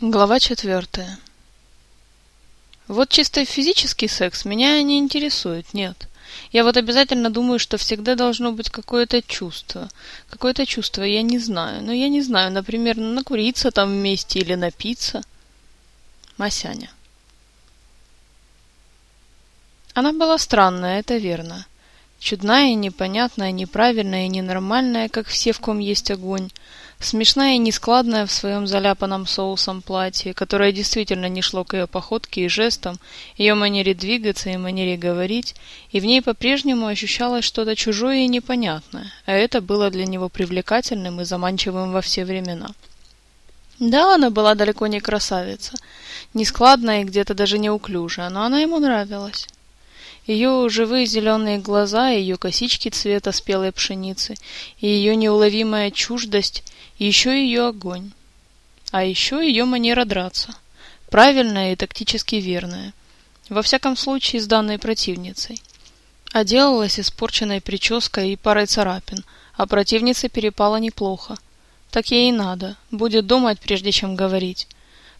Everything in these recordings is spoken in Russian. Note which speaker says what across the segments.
Speaker 1: Глава четвертая. Вот чисто физический секс меня не интересует, нет. Я вот обязательно думаю, что всегда должно быть какое-то чувство. Какое-то чувство, я не знаю. Но я не знаю, например, накуриться там вместе или напиться. Масяня. Она была странная, это верно. Чудная, непонятная, неправильная и ненормальная, как все, в ком есть огонь. Смешная и нескладная в своем заляпанном соусом платье, которое действительно не шло к ее походке и жестам, ее манере двигаться и манере говорить, и в ней по-прежнему ощущалось что-то чужое и непонятное, а это было для него привлекательным и заманчивым во все времена. Да, она была далеко не красавица, нескладная и где-то даже неуклюжая, но она ему нравилась. Ее живые зеленые глаза, ее косички цвета спелой пшеницы, и ее неуловимая чуждость, еще ее огонь. А еще ее манера драться. Правильная и тактически верная. Во всяком случае, с данной противницей. Оделалась испорченной прической и парой царапин, а противнице перепало неплохо. Так ей и надо. Будет думать, прежде чем говорить.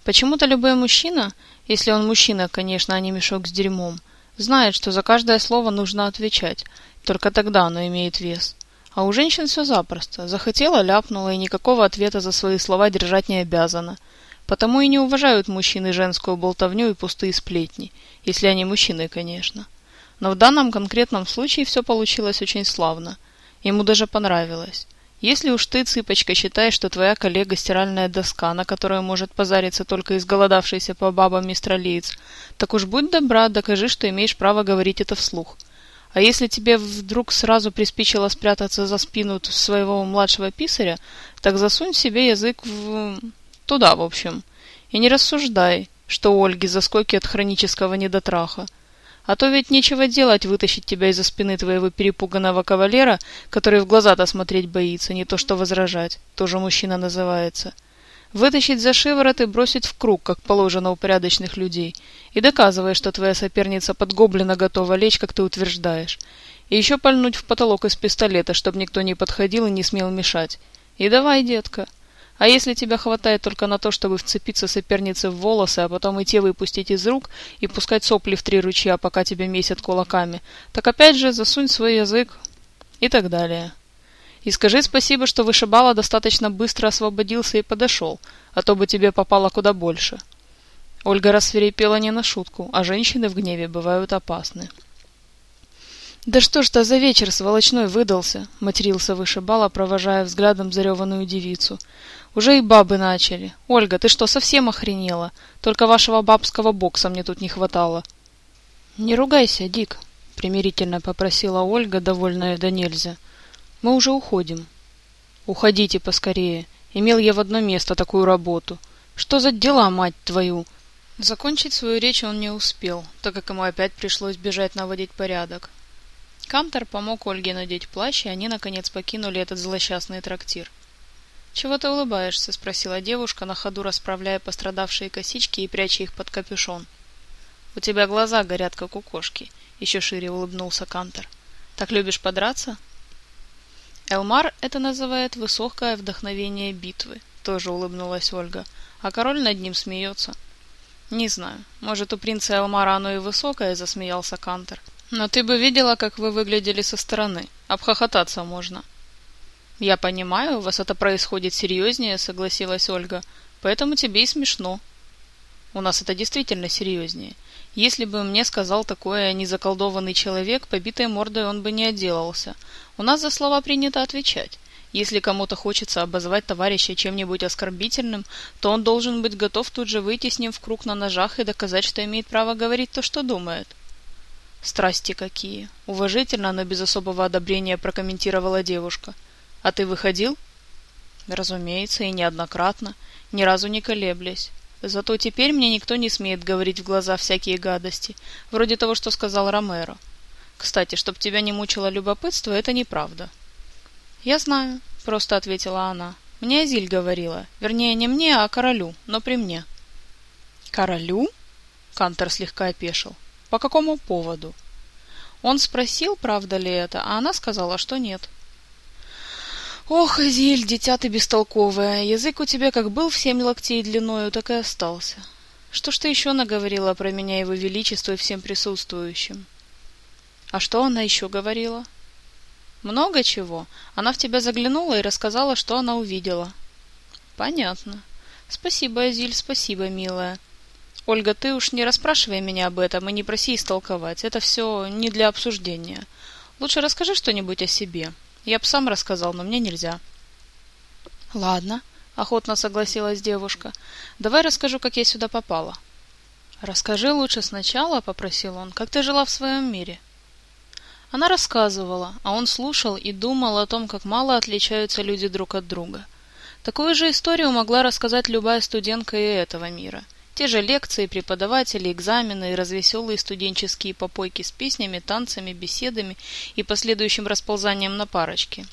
Speaker 1: Почему-то любой мужчина, если он мужчина, конечно, а не мешок с дерьмом, Знает, что за каждое слово нужно отвечать, только тогда оно имеет вес. А у женщин все запросто. Захотела, ляпнула, и никакого ответа за свои слова держать не обязана. Потому и не уважают мужчины женскую болтовню и пустые сплетни, если они мужчины, конечно. Но в данном конкретном случае все получилось очень славно. Ему даже понравилось. Если уж ты, цыпочка, считаешь, что твоя коллега стиральная доска, на которую может позариться только изголодавшийся по бабам мистралиец, так уж будь добра, докажи, что имеешь право говорить это вслух. А если тебе вдруг сразу приспичило спрятаться за спину своего младшего писаря, так засунь себе язык в... туда, в общем. И не рассуждай, что у Ольги заскоки от хронического недотраха. А то ведь нечего делать вытащить тебя из-за спины твоего перепуганного кавалера, который в глаза-то смотреть боится, не то что возражать, тоже мужчина называется. Вытащить за шиворот и бросить в круг, как положено у порядочных людей, и доказывая, что твоя соперница под гоблина готова лечь, как ты утверждаешь. И еще пальнуть в потолок из пистолета, чтобы никто не подходил и не смел мешать. И давай, детка. А если тебя хватает только на то, чтобы вцепиться сопернице в волосы, а потом и те выпустить из рук и пускать сопли в три ручья, пока тебя месят кулаками, так опять же засунь свой язык и так далее. И скажи спасибо, что вышибала достаточно быстро освободился и подошел, а то бы тебе попало куда больше. Ольга рассверепела не на шутку, а женщины в гневе бывают опасны. «Да что ж то за вечер сволочной выдался!» — матерился вышибала, провожая взглядом зареванную девицу. Уже и бабы начали. Ольга, ты что, совсем охренела? Только вашего бабского бокса мне тут не хватало. Не ругайся, Дик, примирительно попросила Ольга, довольная до нельзя. Мы уже уходим. Уходите поскорее. Имел я в одно место такую работу. Что за дела, мать твою? Закончить свою речь он не успел, так как ему опять пришлось бежать наводить порядок. Камтер помог Ольге надеть плащ, и они, наконец, покинули этот злосчастный трактир. «Чего ты улыбаешься?» — спросила девушка, на ходу расправляя пострадавшие косички и пряча их под капюшон. «У тебя глаза горят, как у кошки», — еще шире улыбнулся Кантер. «Так любишь подраться?» «Элмар это называет высокое вдохновение битвы», — тоже улыбнулась Ольга, а король над ним смеется. «Не знаю, может, у принца Элмара оно и высокое», — засмеялся Кантер. «Но ты бы видела, как вы выглядели со стороны. Обхохотаться можно». «Я понимаю, у вас это происходит серьезнее», — согласилась Ольга. «Поэтому тебе и смешно». «У нас это действительно серьезнее. Если бы мне сказал такое незаколдованный человек, побитой мордой он бы не отделался. У нас за слова принято отвечать. Если кому-то хочется обозвать товарища чем-нибудь оскорбительным, то он должен быть готов тут же выйти с ним в круг на ножах и доказать, что имеет право говорить то, что думает». «Страсти какие!» — уважительно, но без особого одобрения прокомментировала девушка — а ты выходил? Разумеется, и неоднократно, ни разу не колеблясь. Зато теперь мне никто не смеет говорить в глаза всякие гадости, вроде того, что сказал Ромеро. Кстати, чтоб тебя не мучило любопытство, это неправда. Я знаю, просто ответила она. Мне Азиль говорила. Вернее, не мне, а королю, но при мне. Королю? Кантер слегка опешил. По какому поводу? Он спросил, правда ли это, а она сказала, что нет. Ох, Азиль, дитя ты бестолковая, язык у тебя как был в семь локтей длиною, так и остался. Что ж ты еще наговорила про меня его величество и всем присутствующим? А что она еще говорила? Много чего. Она в тебя заглянула и рассказала, что она увидела. Понятно. Спасибо, Азиль, спасибо, милая. Ольга, ты уж не расспрашивай меня об этом и не проси истолковать. Это все не для обсуждения. Лучше расскажи что-нибудь о себе. Я б сам рассказал, но мне нельзя. Ладно, охотно согласилась девушка. Давай расскажу, как я сюда попала. Расскажи лучше сначала, попросил он, как ты жила в своем мире. Она рассказывала, а он слушал и думал о том, как мало отличаются люди друг от друга. Такую же историю могла рассказать любая студентка и этого мира – те же лекции, преподаватели, экзамены и развеселые студенческие попойки с песнями, танцами, беседами и последующим расползанием на парочки.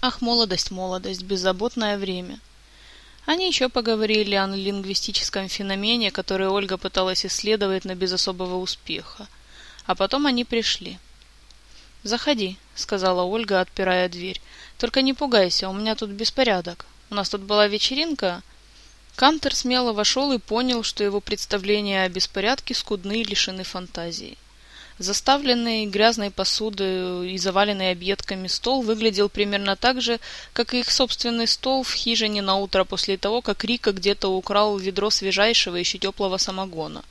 Speaker 1: Ах, молодость, молодость, беззаботное время. Они еще поговорили о лингвистическом феномене, который Ольга пыталась исследовать, но без особого успеха. А потом они пришли. «Заходи», — сказала Ольга, отпирая дверь. «Только не пугайся, у меня тут беспорядок. У нас тут была вечеринка, Кантер смело вошел и понял, что его представления о беспорядке скудны и лишены фантазии. Заставленный грязной посудой и заваленный объедками стол выглядел примерно так же, как и их собственный стол в хижине на утро после того, как Рика где-то украл ведро свежайшего еще теплого самогона.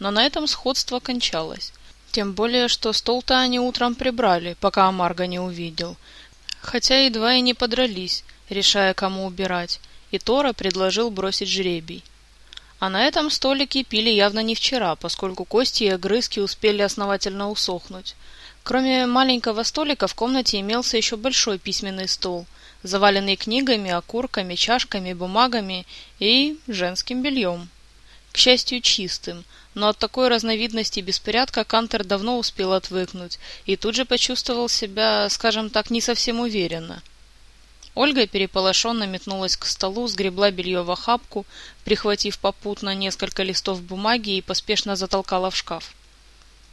Speaker 1: Но на этом сходство кончалось. Тем более, что стол-то они утром прибрали, пока Амарго не увидел. Хотя едва и не подрались, решая, кому убирать и Тора предложил бросить жребий. А на этом столике пили явно не вчера, поскольку кости и огрызки успели основательно усохнуть. Кроме маленького столика в комнате имелся еще большой письменный стол, заваленный книгами, окурками, чашками, бумагами и женским бельем. К счастью, чистым, но от такой разновидности беспорядка Кантер давно успел отвыкнуть и тут же почувствовал себя, скажем так, не совсем уверенно – Ольга переполошенно метнулась к столу, сгребла белье в охапку, прихватив попутно несколько листов бумаги и поспешно затолкала в шкаф.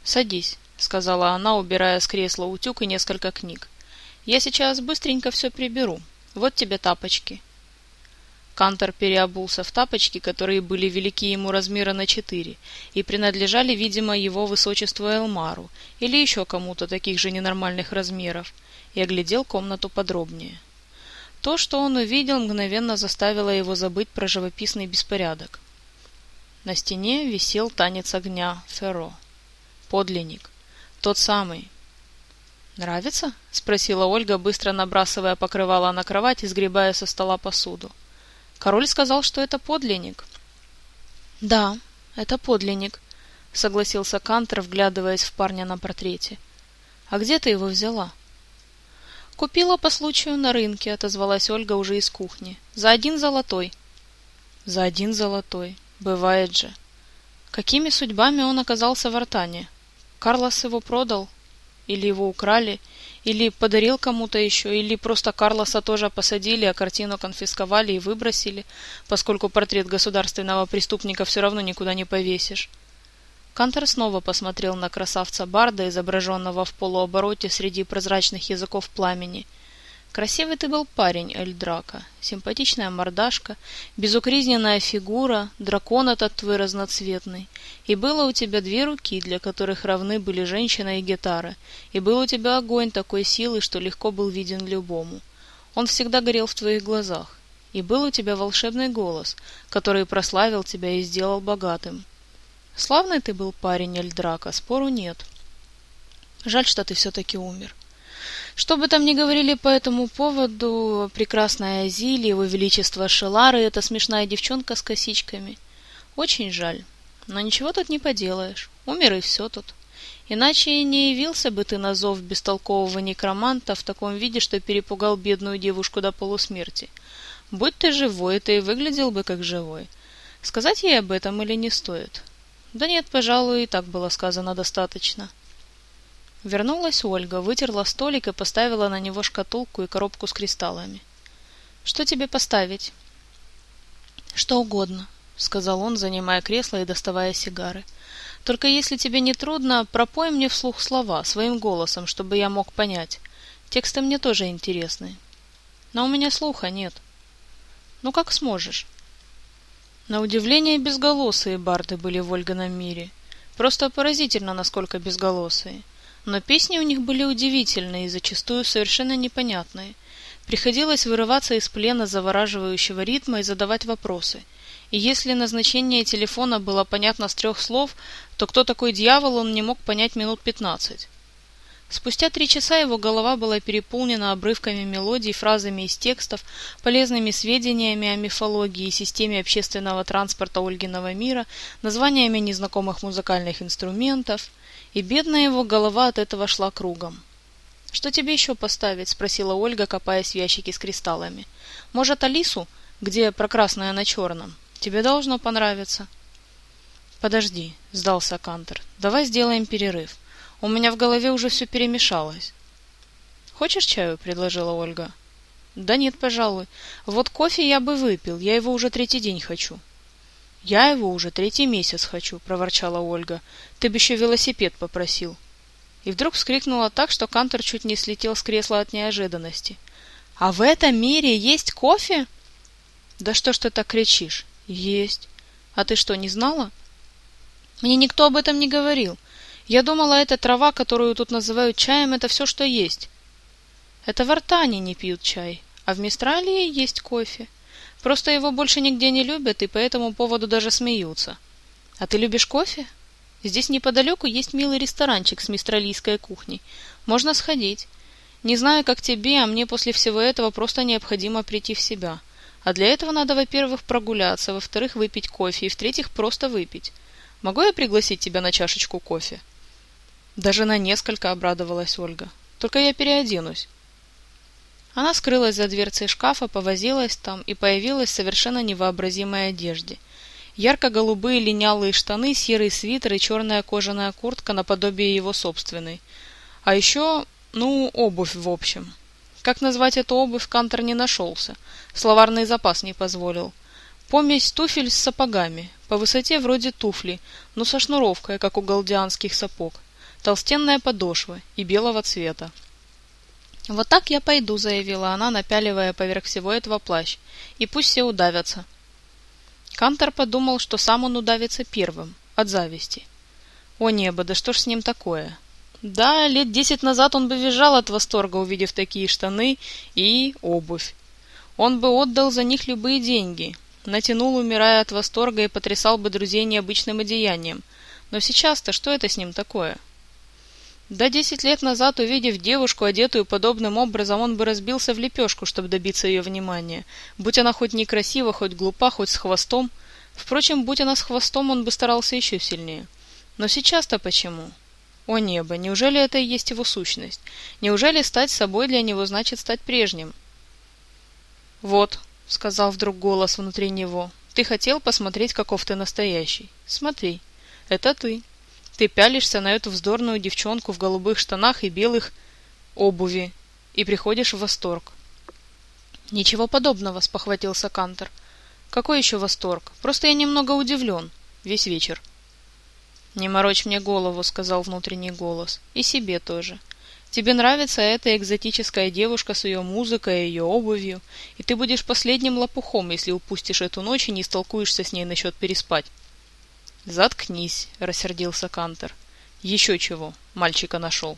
Speaker 1: «Садись», — сказала она, убирая с кресла утюг и несколько книг. «Я сейчас быстренько все приберу. Вот тебе тапочки». Кантор переобулся в тапочки, которые были велики ему размера на четыре и принадлежали, видимо, его высочеству Элмару или еще кому-то таких же ненормальных размеров, и оглядел комнату подробнее. То, что он увидел, мгновенно заставило его забыть про живописный беспорядок. На стене висел танец огня Ферро. Подлинник. Тот самый. «Нравится?» — спросила Ольга, быстро набрасывая покрывало на кровать и сгребая со стола посуду. «Король сказал, что это подлинник». «Да, это подлинник», — согласился Кантер, вглядываясь в парня на портрете. «А где ты его взяла?» «Купила по случаю на рынке», — отозвалась Ольга уже из кухни. «За один золотой». «За один золотой. Бывает же». Какими судьбами он оказался в Артане? Карлос его продал? Или его украли? Или подарил кому-то еще? Или просто Карлоса тоже посадили, а картину конфисковали и выбросили, поскольку портрет государственного преступника все равно никуда не повесишь? Кантер снова посмотрел на красавца Барда, изображенного в полуобороте среди прозрачных языков пламени. Красивый ты был парень, Эльдрака. Симпатичная мордашка, безукоризненная фигура, дракон этот твой разноцветный. И было у тебя две руки, для которых равны были женщина и гитара. И был у тебя огонь такой силы, что легко был виден любому. Он всегда горел в твоих глазах. И был у тебя волшебный голос, который прославил тебя и сделал богатым. Славный ты был парень, Эльдрака, спору нет. Жаль, что ты все-таки умер. Что бы там ни говорили по этому поводу, прекрасная Азилия, его величество Шелары, эта смешная девчонка с косичками. Очень жаль. Но ничего тут не поделаешь. Умер и все тут. Иначе не явился бы ты на зов бестолкового некроманта в таком виде, что перепугал бедную девушку до полусмерти. Будь ты живой, ты и выглядел бы как живой. Сказать ей об этом или не стоит? Да нет, пожалуй, и так было сказано достаточно. Вернулась Ольга, вытерла столик и поставила на него шкатулку и коробку с кристаллами. «Что тебе поставить?» «Что угодно», — сказал он, занимая кресло и доставая сигары. «Только если тебе не трудно, пропой мне вслух слова, своим голосом, чтобы я мог понять. Тексты мне тоже интересны». Но у меня слуха нет. Ну как сможешь? На удивление безголосые барды были в Ольганом мире. Просто поразительно, насколько безголосые. Но песни у них были удивительные и зачастую совершенно непонятные. Приходилось вырываться из плена завораживающего ритма и задавать вопросы. И если назначение телефона было понятно с трех слов, то кто такой дьявол, он не мог понять минут пятнадцать. Спустя три часа его голова была переполнена обрывками мелодий, фразами из текстов, полезными сведениями о мифологии и системе общественного транспорта Ольгиного мира, названиями незнакомых музыкальных инструментов, и бедная его голова от этого шла кругом. «Что тебе еще поставить?» — спросила Ольга, копаясь в ящике с кристаллами. «Может, Алису, где про красное на черном? Тебе должно понравиться». «Подожди», — сдался Кантер. «Давай сделаем перерыв». У меня в голове уже все перемешалось. «Хочешь чаю?» — предложила Ольга. «Да нет, пожалуй. Вот кофе я бы выпил, я его уже третий день хочу». «Я его уже третий месяц хочу», — проворчала Ольга. «Ты бы еще велосипед попросил». И вдруг вскрикнула так, что Кантор чуть не слетел с кресла от неожиданности. «А в этом мире есть кофе?» «Да что ж ты так кричишь?» «Есть». «А ты что, не знала?» «Мне никто об этом не говорил. Я думала, эта трава, которую тут называют чаем, это все, что есть. Это в Артане не пьют чай, а в Мистралии есть кофе. Просто его больше нигде не любят, и по этому поводу даже смеются. А ты любишь кофе? Здесь неподалеку есть милый ресторанчик с мистралийской кухней. Можно сходить. Не знаю, как тебе, а мне после всего этого просто необходимо прийти в себя. А для этого надо, во-первых, прогуляться, во-вторых, выпить кофе, и в-третьих, просто выпить. Могу я пригласить тебя на чашечку кофе?» Даже на несколько обрадовалась Ольга. Только я переоденусь. Она скрылась за дверцей шкафа, повозилась там и появилась в совершенно невообразимой одежде. Ярко-голубые линялые штаны, серый свитер и черная кожаная куртка наподобие его собственной. А еще, ну, обувь в общем. Как назвать эту обувь, Кантор не нашелся. Словарный запас не позволил. Помесь туфель с сапогами. По высоте вроде туфли, но со шнуровкой, как у галдианских сапог толстенная подошва и белого цвета. «Вот так я пойду», — заявила она, напяливая поверх всего этого плащ. «И пусть все удавятся». Кантор подумал, что сам он удавится первым, от зависти. О небо, да что ж с ним такое? Да, лет десять назад он бы визжал от восторга, увидев такие штаны и обувь. Он бы отдал за них любые деньги, натянул, умирая от восторга, и потрясал бы друзей необычным одеянием. Но сейчас-то что это с ним такое? Да десять лет назад, увидев девушку, одетую подобным образом, он бы разбился в лепешку, чтобы добиться ее внимания. Будь она хоть некрасива, хоть глупа, хоть с хвостом. Впрочем, будь она с хвостом, он бы старался еще сильнее. Но сейчас-то почему? О небо, неужели это и есть его сущность? Неужели стать собой для него значит стать прежним? «Вот», — сказал вдруг голос внутри него, — «ты хотел посмотреть, каков ты настоящий. Смотри, это ты». Ты пялишься на эту вздорную девчонку в голубых штанах и белых обуви и приходишь в восторг. Ничего подобного, спохватился Кантер. Какой еще восторг? Просто я немного удивлен. Весь вечер. Не морочь мне голову, сказал внутренний голос. И себе тоже. Тебе нравится эта экзотическая девушка с ее музыкой и ее обувью, и ты будешь последним лопухом, если упустишь эту ночь и не столкуешься с ней насчет переспать. «Заткнись», — рассердился Кантер. «Еще чего, мальчика нашел».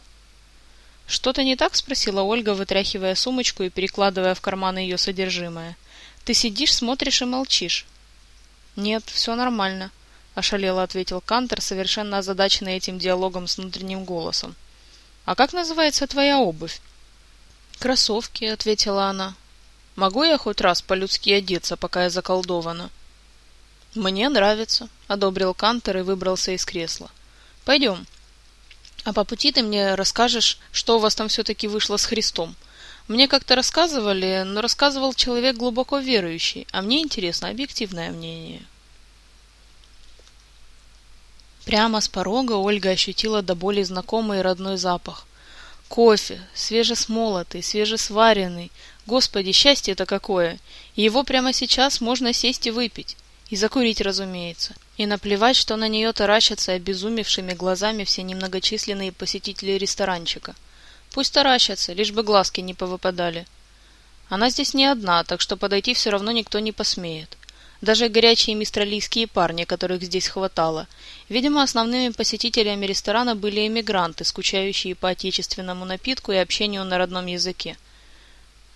Speaker 1: «Что-то не так?» — спросила Ольга, вытряхивая сумочку и перекладывая в карман ее содержимое. «Ты сидишь, смотришь и молчишь». «Нет, все нормально», — ошалело ответил Кантер, совершенно озадаченный этим диалогом с внутренним голосом. «А как называется твоя обувь?» «Кроссовки», — ответила она. «Могу я хоть раз по-людски одеться, пока я заколдована?» «Мне нравится», — одобрил Кантер и выбрался из кресла. «Пойдем. А по пути ты мне расскажешь, что у вас там все-таки вышло с Христом. Мне как-то рассказывали, но рассказывал человек глубоко верующий, а мне интересно объективное мнение». Прямо с порога Ольга ощутила до боли знакомый и родной запах. Кофе, свежесмолотый, свежесваренный. Господи, счастье-то какое! Его прямо сейчас можно сесть и выпить. И закурить, разумеется. И наплевать, что на нее таращатся обезумевшими глазами все немногочисленные посетители ресторанчика. Пусть таращатся, лишь бы глазки не повыпадали. Она здесь не одна, так что подойти все равно никто не посмеет. Даже горячие мистралийские парни, которых здесь хватало. Видимо, основными посетителями ресторана были эмигранты, скучающие по отечественному напитку и общению на родном языке.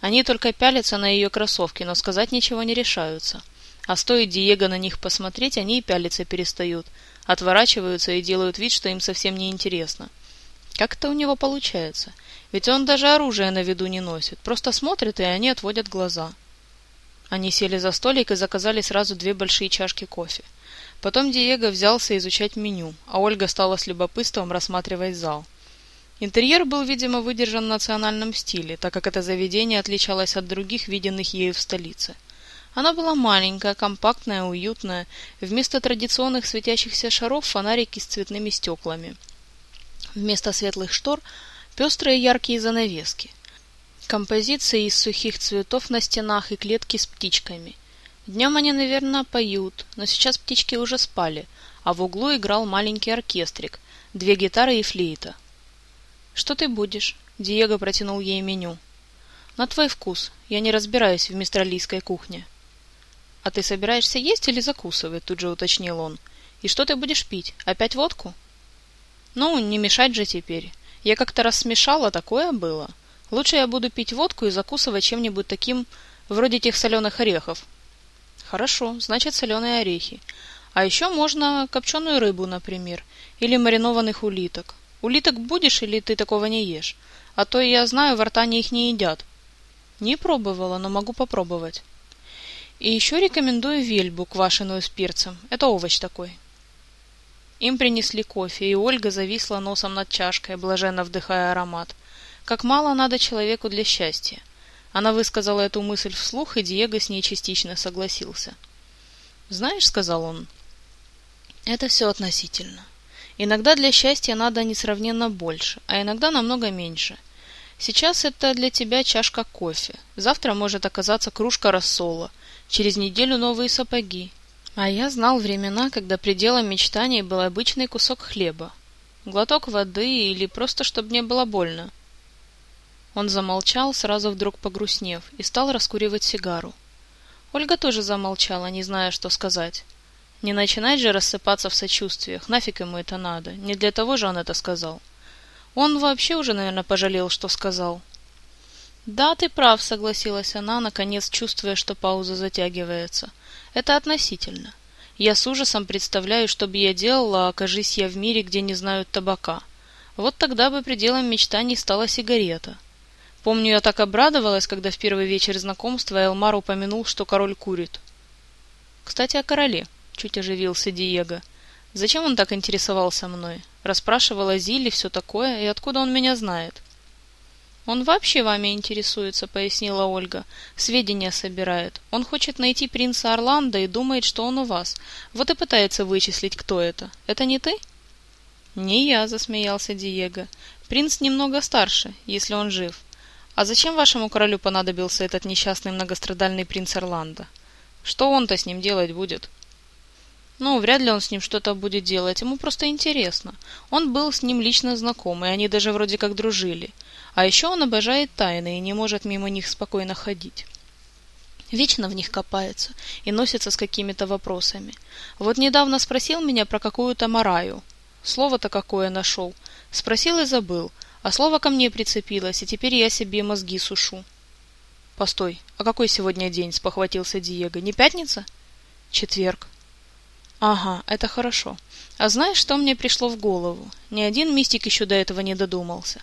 Speaker 1: Они только пялятся на ее кроссовки, но сказать ничего не решаются. А стоит Диего на них посмотреть, они и пялиться перестают, отворачиваются и делают вид, что им совсем не интересно. Как это у него получается? Ведь он даже оружие на виду не носит, просто смотрит, и они отводят глаза. Они сели за столик и заказали сразу две большие чашки кофе. Потом Диего взялся изучать меню, а Ольга стала с любопытством рассматривать зал. Интерьер был, видимо, выдержан в национальном стиле, так как это заведение отличалось от других, виденных ею в столице. Оно было маленькое, компактное, уютное. Вместо традиционных светящихся шаров фонарики с цветными стеклами. Вместо светлых штор пестрые яркие занавески. Композиции из сухих цветов на стенах и клетки с птичками. Днем они, наверное, поют, но сейчас птички уже спали, а в углу играл маленький оркестрик, две гитары и флейта. «Что ты будешь?» — Диего протянул ей меню. «На твой вкус. Я не разбираюсь в мистралийской кухне». «А ты собираешься есть или закусывать?» — тут же уточнил он. «И что ты будешь пить? Опять водку?» «Ну, не мешать же теперь. Я как-то раз смешала, такое было. Лучше я буду пить водку и закусывать чем-нибудь таким, вроде тех соленых орехов. Хорошо, значит соленые орехи. А еще можно копченую рыбу, например, или маринованных улиток. Улиток будешь или ты такого не ешь? А то я знаю, в Артане их не едят. Не пробовала, но могу попробовать. И еще рекомендую вельбу, квашеную с перцем. Это овощ такой. Им принесли кофе, и Ольга зависла носом над чашкой, блаженно вдыхая аромат. Как мало надо человеку для счастья. Она высказала эту мысль вслух, и Диего с ней частично согласился. «Знаешь, — сказал он, — это все относительно. Иногда для счастья надо несравненно больше, а иногда намного меньше. Сейчас это для тебя чашка кофе, завтра может оказаться кружка рассола, через неделю новые сапоги. А я знал времена, когда пределом мечтаний был обычный кусок хлеба, глоток воды или просто, чтобы не было больно. Он замолчал, сразу вдруг погрустнев, и стал раскуривать сигару. Ольга тоже замолчала, не зная, что сказать. Не начинать же рассыпаться в сочувствиях, нафиг ему это надо, не для того же он это сказал. Он вообще уже, наверное, пожалел, что сказал. «Да, ты прав», — согласилась она, наконец чувствуя, что пауза затягивается. «Это относительно. Я с ужасом представляю, что бы я делала, окажись я в мире, где не знают табака. Вот тогда бы пределом мечтаний стала сигарета». Помню, я так обрадовалась, когда в первый вечер знакомства Элмар упомянул, что король курит. Кстати, о короле, чуть оживился Диего. Зачем он так интересовался мной? Расспрашивал о Зиле, все такое, и откуда он меня знает? Он вообще вами интересуется, пояснила Ольга. Сведения собирает. Он хочет найти принца Орландо и думает, что он у вас. Вот и пытается вычислить, кто это. Это не ты? Не я, засмеялся Диего. Принц немного старше, если он жив. А зачем вашему королю понадобился этот несчастный многострадальный принц Орландо? Что он-то с ним делать будет? Ну, вряд ли он с ним что-то будет делать, ему просто интересно. Он был с ним лично знаком, и они даже вроде как дружили. А еще он обожает тайны и не может мимо них спокойно ходить. Вечно в них копается и носится с какими-то вопросами. Вот недавно спросил меня про какую-то Мараю. Слово-то какое нашел. Спросил и забыл. А слово ко мне прицепилось, и теперь я себе мозги сушу. Постой, а какой сегодня день? спохватился Диего. Не пятница? Четверг. Ага, это хорошо. А знаешь, что мне пришло в голову? Ни один мистик еще до этого не додумался.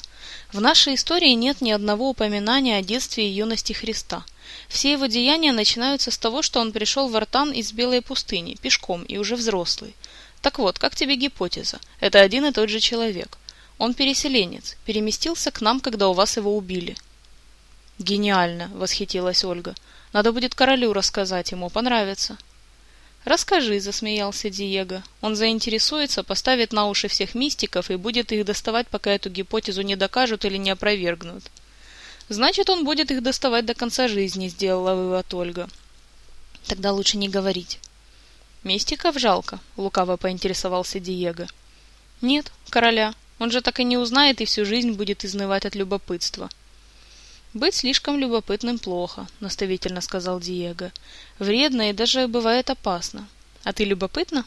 Speaker 1: В нашей истории нет ни одного упоминания о детстве и юности Христа. Все его деяния начинаются с того, что он пришел в Артан из Белой пустыни, пешком и уже взрослый. Так вот, как тебе гипотеза? Это один и тот же человек. Он переселенец, переместился к нам, когда у вас его убили. Гениально, восхитилась Ольга. Надо будет королю рассказать, ему понравится. Расскажи, засмеялся Диего. Он заинтересуется, поставит на уши всех мистиков и будет их доставать, пока эту гипотезу не докажут или не опровергнут. Значит, он будет их доставать до конца жизни, сделала вывод Ольга. Тогда лучше не говорить. Мистиков жалко, лукаво поинтересовался Диего. Нет, короля, он же так и не узнает и всю жизнь будет изнывать от любопытства. «Быть слишком любопытным плохо», — наставительно сказал Диего. «Вредно и даже бывает опасно. А ты любопытна?»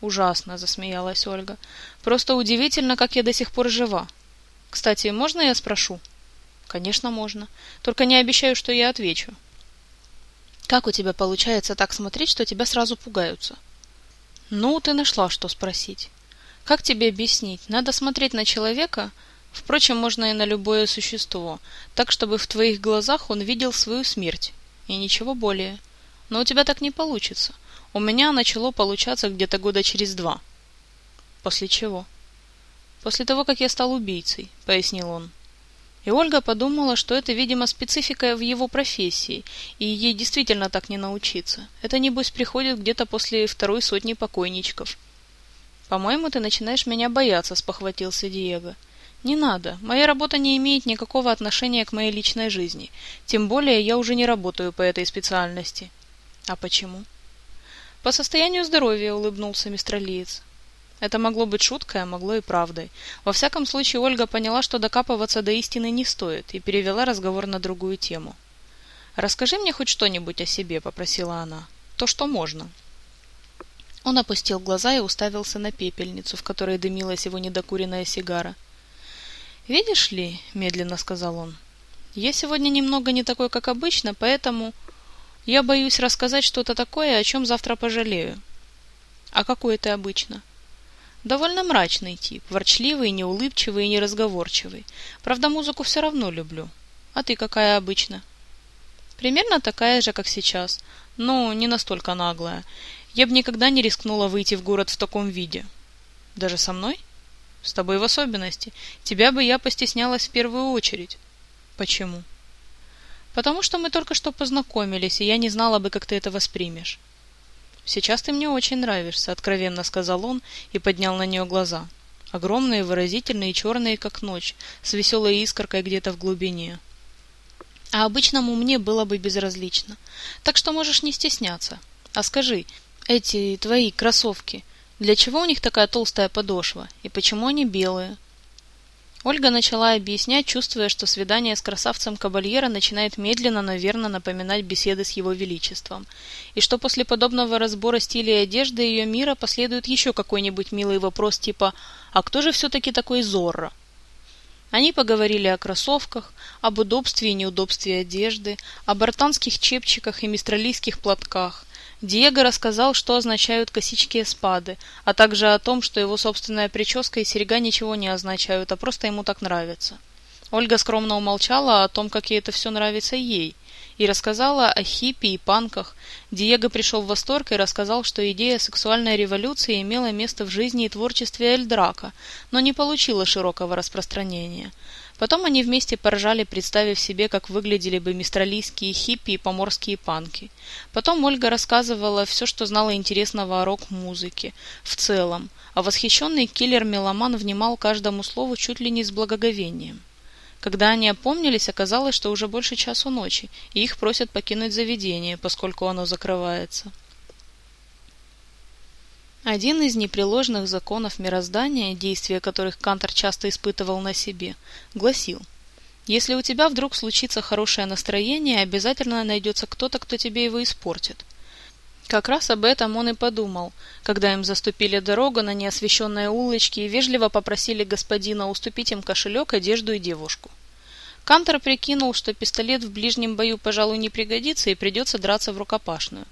Speaker 1: «Ужасно», — засмеялась Ольга. «Просто удивительно, как я до сих пор жива. Кстати, можно я спрошу?» «Конечно, можно. Только не обещаю, что я отвечу». «Как у тебя получается так смотреть, что тебя сразу пугаются?» «Ну, ты нашла, что спросить. Как тебе объяснить? Надо смотреть на человека, впрочем, можно и на любое существо, так, чтобы в твоих глазах он видел свою смерть, и ничего более. Но у тебя так не получится. У меня начало получаться где-то года через два. После чего? После того, как я стал убийцей, пояснил он. И Ольга подумала, что это, видимо, специфика в его профессии, и ей действительно так не научиться. Это, небось, приходит где-то после второй сотни покойничков. «По-моему, ты начинаешь меня бояться», — спохватился Диего. «Не надо. Моя работа не имеет никакого отношения к моей личной жизни. Тем более я уже не работаю по этой специальности». «А почему?» «По состоянию здоровья», — улыбнулся мистер Лиец. Это могло быть шуткой, а могло и правдой. Во всяком случае, Ольга поняла, что докапываться до истины не стоит, и перевела разговор на другую тему. «Расскажи мне хоть что-нибудь о себе», — попросила она. «То, что можно». Он опустил глаза и уставился на пепельницу, в которой дымилась его недокуренная сигара. «Видишь ли», — медленно сказал он, — «я сегодня немного не такой, как обычно, поэтому я боюсь рассказать что-то такое, о чем завтра пожалею. А какой ты обычно? Довольно мрачный тип, ворчливый, неулыбчивый и неразговорчивый. Правда, музыку все равно люблю. А ты какая обычно? Примерно такая же, как сейчас, но не настолько наглая. Я бы никогда не рискнула выйти в город в таком виде. Даже со мной? С тобой в особенности. Тебя бы я постеснялась в первую очередь. Почему? Потому что мы только что познакомились, и я не знала бы, как ты это воспримешь. Сейчас ты мне очень нравишься, откровенно сказал он и поднял на нее глаза. Огромные, выразительные, черные, как ночь, с веселой искоркой где-то в глубине. А обычному мне было бы безразлично. Так что можешь не стесняться. А скажи, эти твои кроссовки, для чего у них такая толстая подошва? И почему они белые? Ольга начала объяснять, чувствуя, что свидание с красавцем Кабальера начинает медленно, но верно напоминать беседы с его величеством, и что после подобного разбора стиля и одежды ее мира последует еще какой-нибудь милый вопрос типа «А кто же все-таки такой Зорро?» Они поговорили о кроссовках, об удобстве и неудобстве одежды, о бартанских чепчиках и мистралийских платках, Диего рассказал, что означают косички эспады, а также о том, что его собственная прическа и серьга ничего не означают, а просто ему так нравится. Ольга скромно умолчала о том, как ей это все нравится ей, и рассказала о хиппи и панках. Диего пришел в восторг и рассказал, что идея сексуальной революции имела место в жизни и творчестве Эльдрака, но не получила широкого распространения. Потом они вместе поржали, представив себе, как выглядели бы мистралийские хиппи и поморские панки. Потом Ольга рассказывала все, что знала интересного о рок-музыке в целом, а восхищенный киллер-меломан внимал каждому слову чуть ли не с благоговением. Когда они опомнились, оказалось, что уже больше часу ночи, и их просят покинуть заведение, поскольку оно закрывается. Один из непреложных законов мироздания, действия которых Кантор часто испытывал на себе, гласил «Если у тебя вдруг случится хорошее настроение, обязательно найдется кто-то, кто тебе его испортит». Как раз об этом он и подумал, когда им заступили дорогу на неосвещенной улочке и вежливо попросили господина уступить им кошелек, одежду и девушку. Кантор прикинул, что пистолет в ближнем бою, пожалуй, не пригодится и придется драться в рукопашную.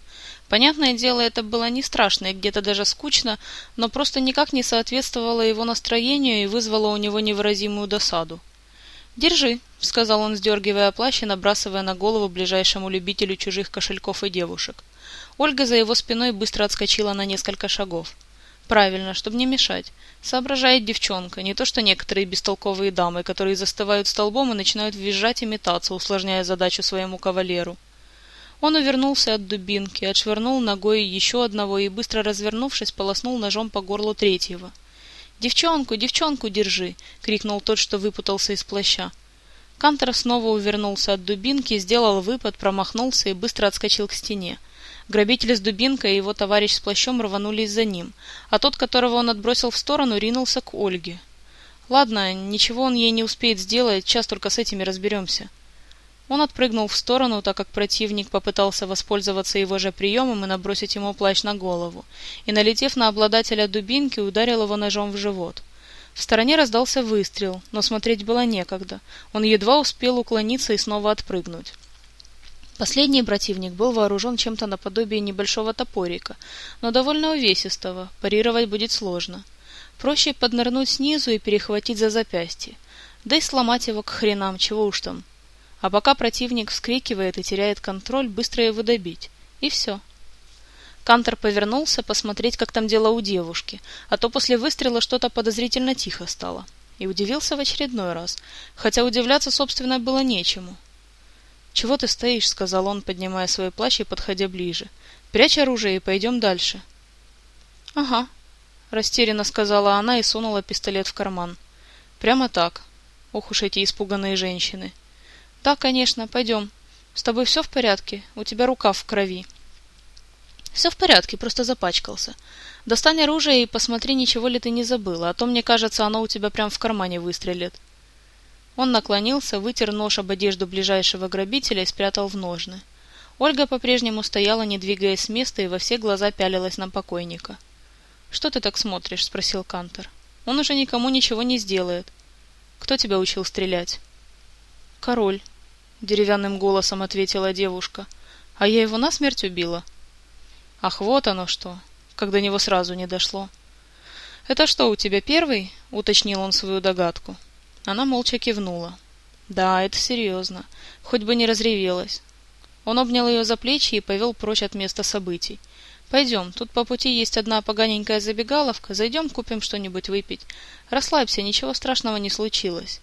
Speaker 1: Понятное дело, это было не страшно и где-то даже скучно, но просто никак не соответствовало его настроению и вызвало у него невыразимую досаду. «Держи», — сказал он, сдергивая плащ и набрасывая на голову ближайшему любителю чужих кошельков и девушек. Ольга за его спиной быстро отскочила на несколько шагов. «Правильно, чтобы не мешать. Соображает девчонка, не то что некоторые бестолковые дамы, которые застывают столбом и начинают визжать и метаться, усложняя задачу своему кавалеру». Он увернулся от дубинки, отшвырнул ногой еще одного и, быстро развернувшись, полоснул ножом по горлу третьего. «Девчонку, девчонку держи!» — крикнул тот, что выпутался из плаща. Кантор снова увернулся от дубинки, сделал выпад, промахнулся и быстро отскочил к стене. Грабитель с дубинкой и его товарищ с плащом рванулись за ним, а тот, которого он отбросил в сторону, ринулся к Ольге. «Ладно, ничего он ей не успеет сделать, сейчас только с этими разберемся». Он отпрыгнул в сторону, так как противник попытался воспользоваться его же приемом и набросить ему плащ на голову, и, налетев на обладателя дубинки, ударил его ножом в живот. В стороне раздался выстрел, но смотреть было некогда. Он едва успел уклониться и снова отпрыгнуть. Последний противник был вооружен чем-то наподобие небольшого топорика, но довольно увесистого, парировать будет сложно. Проще поднырнуть снизу и перехватить за запястье, да и сломать его к хренам, чего уж там. А пока противник вскрикивает и теряет контроль, быстро его добить. И все. Кантор повернулся посмотреть, как там дела у девушки, а то после выстрела что-то подозрительно тихо стало. И удивился в очередной раз, хотя удивляться, собственно, было нечему. «Чего ты стоишь?» — сказал он, поднимая свой плащ и подходя ближе. «Прячь оружие и пойдем дальше». «Ага», — растерянно сказала она и сунула пистолет в карман. «Прямо так. Ох уж эти испуганные женщины. «Да, конечно, пойдем. С тобой все в порядке? У тебя рукав в крови». «Все в порядке, просто запачкался. Достань оружие и посмотри, ничего ли ты не забыла, а то, мне кажется, оно у тебя прямо в кармане выстрелит». Он наклонился, вытер нож об одежду ближайшего грабителя и спрятал в ножны. Ольга по-прежнему стояла, не двигаясь с места, и во все глаза пялилась на покойника. «Что ты так смотришь?» — спросил Кантор. «Он уже никому ничего не сделает. Кто тебя учил стрелять?» «Король», — деревянным голосом ответила девушка. «А я его насмерть убила?» «Ах, вот оно что!» Как до него сразу не дошло. «Это что, у тебя первый?» — уточнил он свою догадку. Она молча кивнула. «Да, это серьезно. Хоть бы не разревелась». Он обнял ее за плечи и повел прочь от места событий. «Пойдем, тут по пути есть одна поганенькая забегаловка, зайдем, купим что-нибудь выпить. Расслабься, ничего страшного не случилось».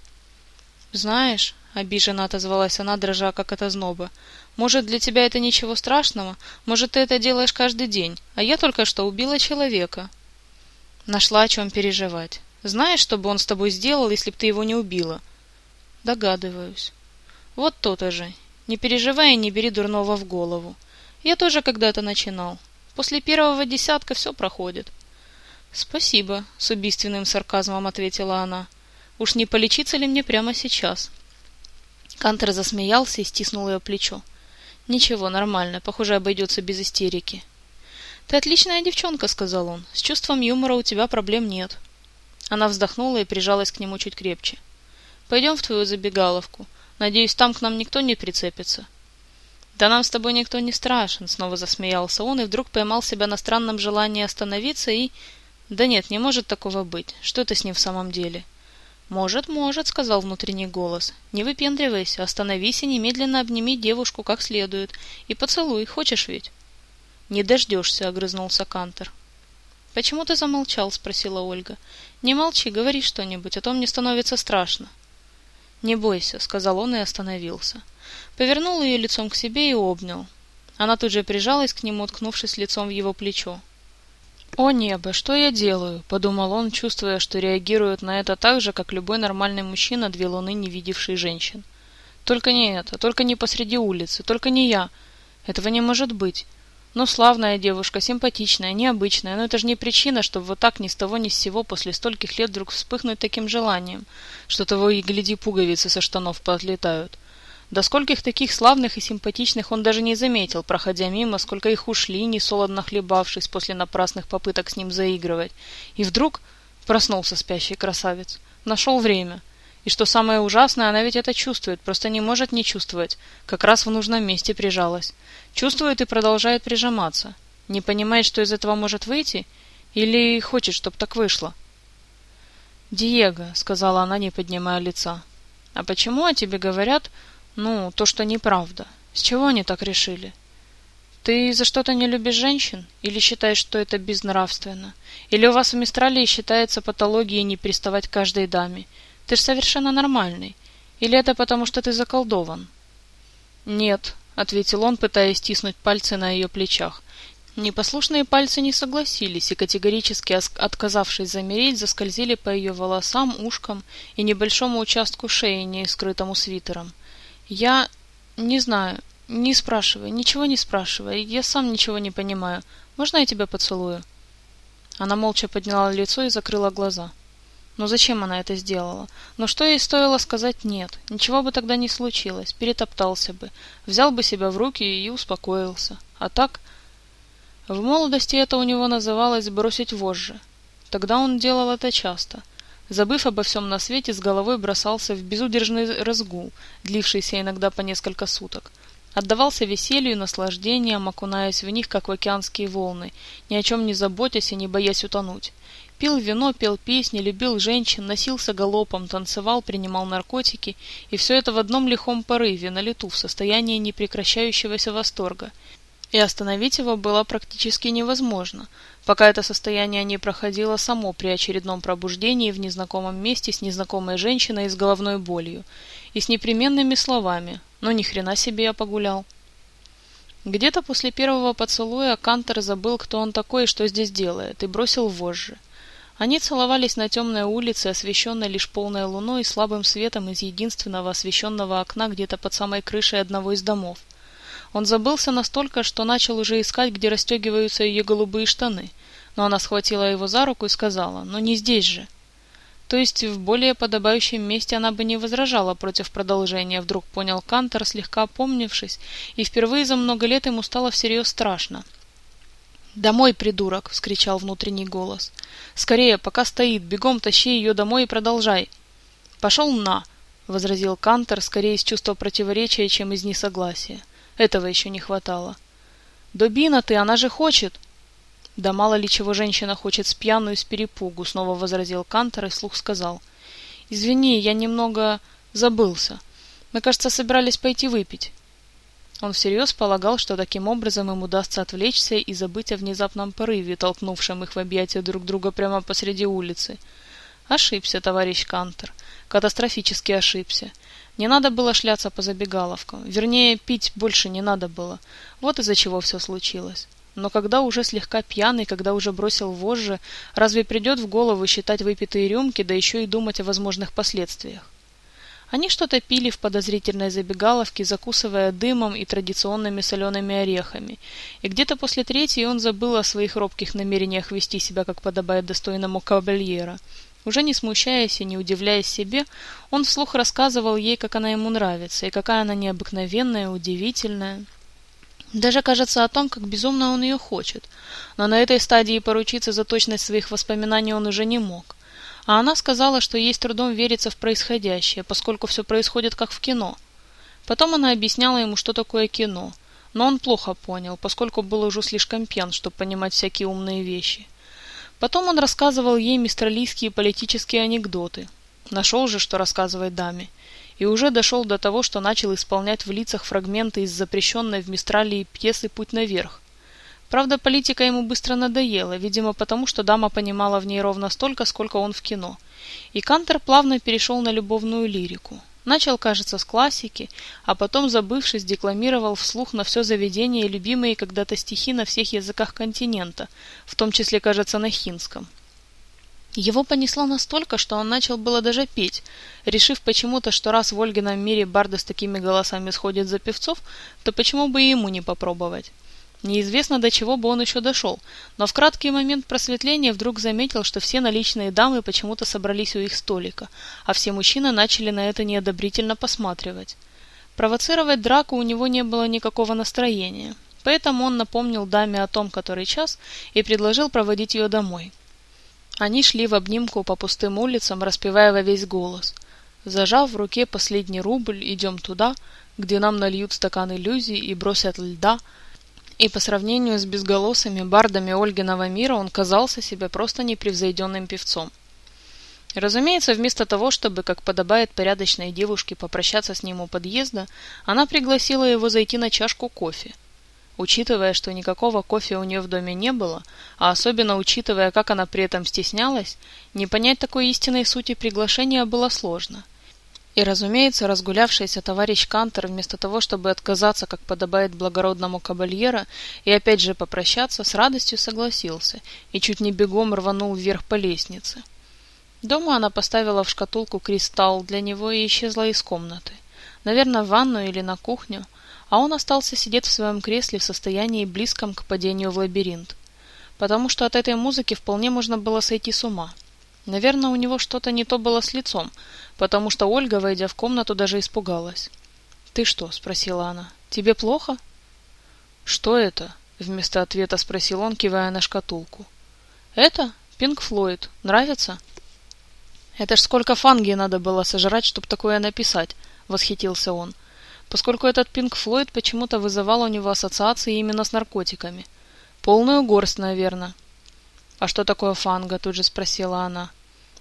Speaker 1: «Знаешь», — обиженно отозвалась она, дрожа как от озноба, «может, для тебя это ничего страшного? Может, ты это делаешь каждый день, а я только что убила человека». Нашла о чем переживать. Знаешь, что бы он с тобой сделал, если бы ты его не убила? Догадываюсь. Вот то-то же. Не переживай не бери дурного в голову. Я тоже когда-то начинал. После первого десятка все проходит. Спасибо, с убийственным сарказмом ответила она. Уж не полечиться ли мне прямо сейчас? Кантер засмеялся и стиснул ее плечо. Ничего, нормально, похоже, обойдется без истерики. Ты отличная девчонка, сказал он. С чувством юмора у тебя проблем нет. Она вздохнула и прижалась к нему чуть крепче. Пойдем в твою забегаловку. Надеюсь, там к нам никто не прицепится. Да нам с тобой никто не страшен, снова засмеялся он и вдруг поймал себя на странном желании остановиться и... Да нет, не может такого быть. Что это с ним в самом деле? — «Может, может», — сказал внутренний голос. «Не выпендривайся, остановись и немедленно обними девушку как следует. И поцелуй, хочешь ведь?» «Не дождешься», — огрызнулся Кантер. «Почему ты замолчал?» — спросила Ольга. «Не молчи, говори что-нибудь, а то мне становится страшно». «Не бойся», — сказал он и остановился. Повернул ее лицом к себе и обнял. Она тут же прижалась к нему, уткнувшись лицом в его плечо. «О небо, что я делаю?» – подумал он, чувствуя, что реагирует на это так же, как любой нормальный мужчина, две луны не видевший женщин. «Только не это, только не посреди улицы, только не я. Этого не может быть. Ну, славная девушка, симпатичная, необычная, но это же не причина, чтобы вот так ни с того ни с сего после стольких лет вдруг вспыхнуть таким желанием, что того и гляди пуговицы со штанов поотлетают. До скольких таких славных и симпатичных он даже не заметил, проходя мимо, сколько их ушли, несолодно хлебавшись после напрасных попыток с ним заигрывать. И вдруг проснулся спящий красавец. Нашел время. И что самое ужасное, она ведь это чувствует, просто не может не чувствовать. Как раз в нужном месте прижалась. Чувствует и продолжает прижиматься. Не понимает, что из этого может выйти? Или хочет, чтобы так вышло? «Диего», — сказала она, не поднимая лица, — «а почему о тебе говорят, ну, то, что неправда. С чего они так решили? Ты за что-то не любишь женщин? Или считаешь, что это безнравственно? Или у вас в Мистралии считается патологией не приставать каждой даме? Ты ж совершенно нормальный. Или это потому, что ты заколдован? Нет, ответил он, пытаясь стиснуть пальцы на ее плечах. Непослушные пальцы не согласились и, категорически отказавшись замереть, заскользили по ее волосам, ушкам и небольшому участку шеи, не скрытому свитером. Я не знаю. Не спрашивай, ничего не спрашивай. Я сам ничего не понимаю. Можно я тебя поцелую? Она молча подняла лицо и закрыла глаза. Но зачем она это сделала? Но что ей стоило сказать «нет»? Ничего бы тогда не случилось, перетоптался бы, взял бы себя в руки и успокоился. А так... В молодости это у него называлось «бросить вожжи». Тогда он делал это часто. Забыв обо всем на свете, с головой бросался в безудержный разгул, длившийся иногда по несколько суток. Отдавался веселью и наслаждениям, окунаясь в них, как в океанские волны, ни о чем не заботясь и не боясь утонуть. Пил вино, пел песни, любил женщин, носился галопом, танцевал, принимал наркотики, и все это в одном лихом порыве, на лету, в состоянии непрекращающегося восторга. И остановить его было практически невозможно, пока это состояние не проходило само при очередном пробуждении в незнакомом месте с незнакомой женщиной и с головной болью, и с непременными словами «Ну ни хрена себе я погулял». Где-то после первого поцелуя Кантер забыл, кто он такой и что здесь делает, и бросил вожжи. Они целовались на темной улице, освещенной лишь полной луной и слабым светом из единственного освещенного окна где-то под самой крышей одного из домов. Он забылся настолько, что начал уже искать, где расстегиваются ее голубые штаны, но она схватила его за руку и сказала «Но не здесь же». То есть в более подобающем месте она бы не возражала против продолжения, вдруг понял Кантор, слегка опомнившись, и впервые за много лет ему стало всерьез страшно – «Домой, придурок!» — вскричал внутренний голос. «Скорее, пока стоит, бегом тащи ее домой и продолжай!» «Пошел на!» — возразил Кантер, скорее из чувства противоречия, чем из несогласия. Этого еще не хватало. «Добина ты, она же хочет!» «Да мало ли чего женщина хочет с пьяну с перепугу», — снова возразил Кантер и слух сказал. «Извини, я немного забылся. Мы, кажется, собирались пойти выпить. Он всерьез полагал, что таким образом им удастся отвлечься и забыть о внезапном порыве, толкнувшем их в объятия друг друга прямо посреди улицы. Ошибся, товарищ Кантер. Катастрофически ошибся. Не надо было шляться по забегаловкам. Вернее, пить больше не надо было. Вот из-за чего все случилось. Но когда уже слегка пьяный, когда уже бросил вожжи, разве придет в голову считать выпитые рюмки, да еще и думать о возможных последствиях? Они что-то пили в подозрительной забегаловке, закусывая дымом и традиционными солеными орехами. И где-то после третьей он забыл о своих робких намерениях вести себя, как подобает достойному кабальера. Уже не смущаясь и не удивляясь себе, он вслух рассказывал ей, как она ему нравится, и какая она необыкновенная, удивительная. Даже кажется о том, как безумно он ее хочет. Но на этой стадии поручиться за точность своих воспоминаний он уже не мог. А она сказала, что ей с трудом верится в происходящее, поскольку все происходит как в кино. Потом она объясняла ему, что такое кино, но он плохо понял, поскольку был уже слишком пьян, чтобы понимать всякие умные вещи. Потом он рассказывал ей мистралийские политические анекдоты. Нашел же, что рассказывать даме. И уже дошел до того, что начал исполнять в лицах фрагменты из запрещенной в Мистралии пьесы «Путь наверх», Правда, политика ему быстро надоела, видимо, потому что дама понимала в ней ровно столько, сколько он в кино. И Кантер плавно перешел на любовную лирику. Начал, кажется, с классики, а потом, забывшись, декламировал вслух на все заведение любимые когда-то стихи на всех языках континента, в том числе, кажется, на хинском. Его понесло настолько, что он начал было даже петь, решив почему-то, что раз в Ольгином мире барды с такими голосами сходят за певцов, то почему бы и ему не попробовать. Неизвестно, до чего бы он еще дошел, но в краткий момент просветления вдруг заметил, что все наличные дамы почему-то собрались у их столика, а все мужчины начали на это неодобрительно посматривать. Провоцировать драку у него не было никакого настроения, поэтому он напомнил даме о том, который час, и предложил проводить ее домой. Они шли в обнимку по пустым улицам, распевая во весь голос. Зажав в руке последний рубль, идем туда, где нам нальют стакан иллюзий и бросят льда – и по сравнению с безголосыми бардами Ольгиного мира он казался себе просто непревзойденным певцом. Разумеется, вместо того, чтобы, как подобает порядочной девушке, попрощаться с ним у подъезда, она пригласила его зайти на чашку кофе. Учитывая, что никакого кофе у нее в доме не было, а особенно учитывая, как она при этом стеснялась, не понять такой истинной сути приглашения было сложно – и, разумеется, разгулявшийся товарищ Кантер, вместо того, чтобы отказаться, как подобает благородному кабальера, и опять же попрощаться, с радостью согласился и чуть не бегом рванул вверх по лестнице. Дома она поставила в шкатулку кристалл для него и исчезла из комнаты. Наверное, в ванную или на кухню, а он остался сидеть в своем кресле в состоянии близком к падению в лабиринт. Потому что от этой музыки вполне можно было сойти с ума. Наверное, у него что-то не то было с лицом, потому что Ольга, войдя в комнату, даже испугалась. «Ты что?» — спросила она. «Тебе плохо?» «Что это?» — вместо ответа спросил он, кивая на шкатулку. «Это? Пинк Флойд. Нравится?» «Это ж сколько фанги надо было сожрать, чтобы такое написать!» — восхитился он. Поскольку этот Пинк Флойд почему-то вызывал у него ассоциации именно с наркотиками. «Полную горсть, наверное». «А что такое фанга?» — тут же спросила она.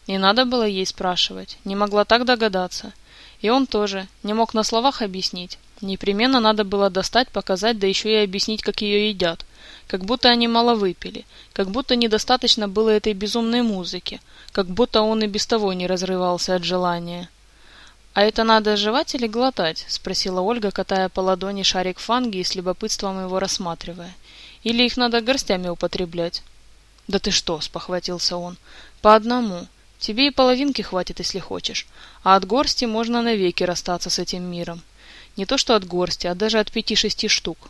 Speaker 1: Не надо было ей спрашивать, не могла так догадаться. И он тоже, не мог на словах объяснить. Непременно надо было достать, показать, да еще и объяснить, как ее едят. Как будто они мало выпили, как будто недостаточно было этой безумной музыки, как будто он и без того не разрывался от желания. «А это надо жевать или глотать?» — спросила Ольга, катая по ладони шарик фанги и с любопытством его рассматривая. «Или их надо горстями употреблять?» «Да ты что?» — спохватился он. «По одному. Тебе и половинки хватит, если хочешь. А от горсти можно навеки расстаться с этим миром. Не то что от горсти, а даже от пяти-шести штук.